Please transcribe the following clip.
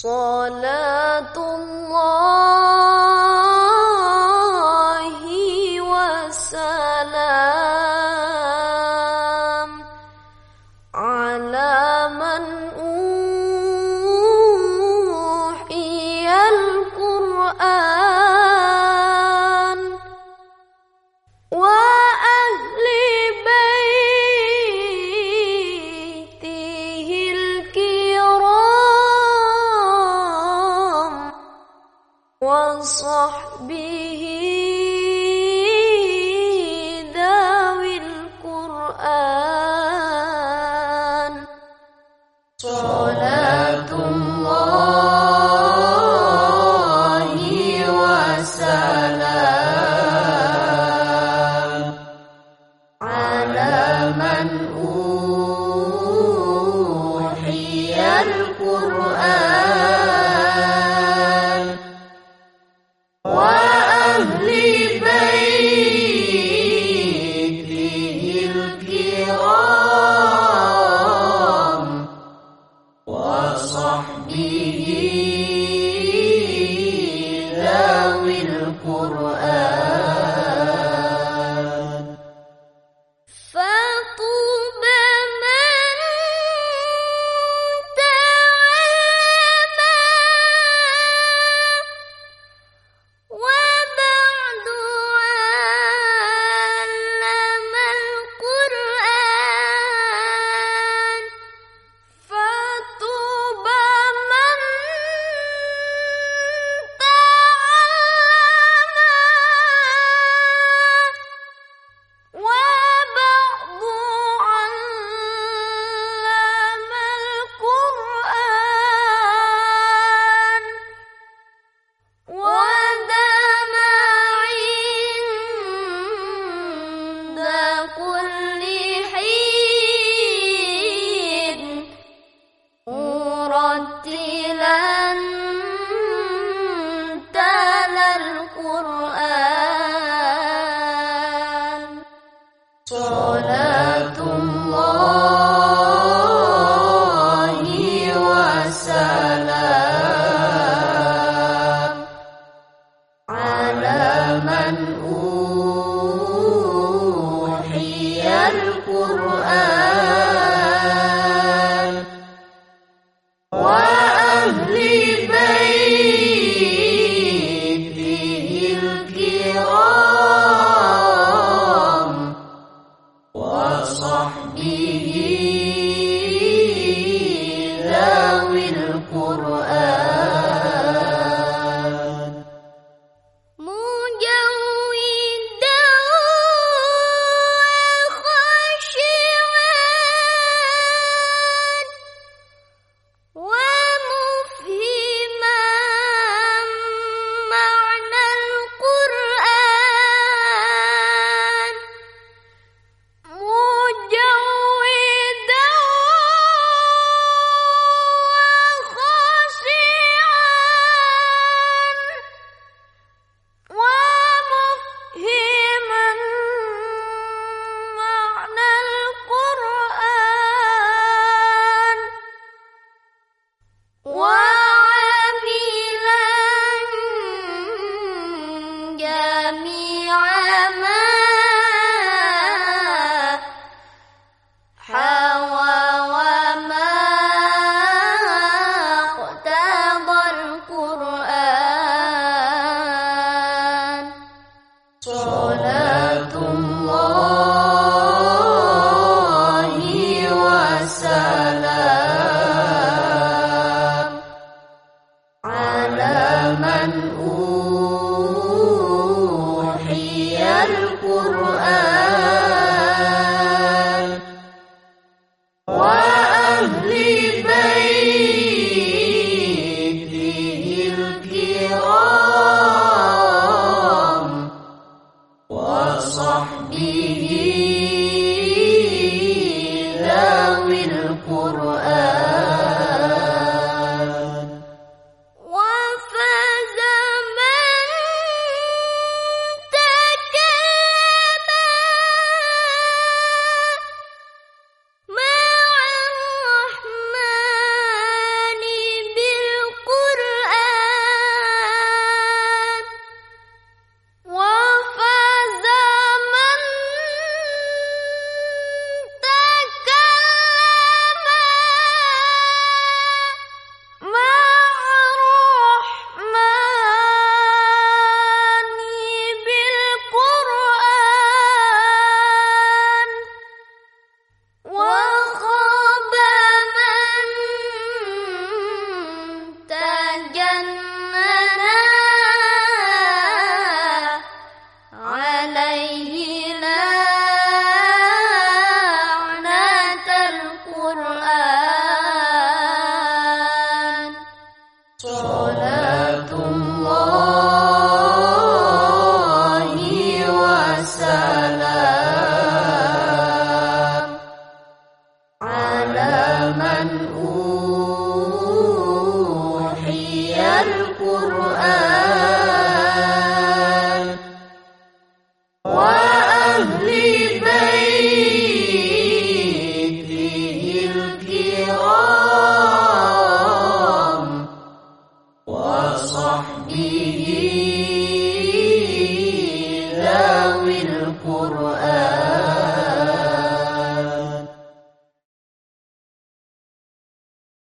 صلاة الله وسلام على من أوحي القرآن وصحبه ذوي القرآن. صلاة الله وسلام على من أوحي القرآن. القرآن صلاة الله وسلام على من أوتي جميعا Yeah. 说依依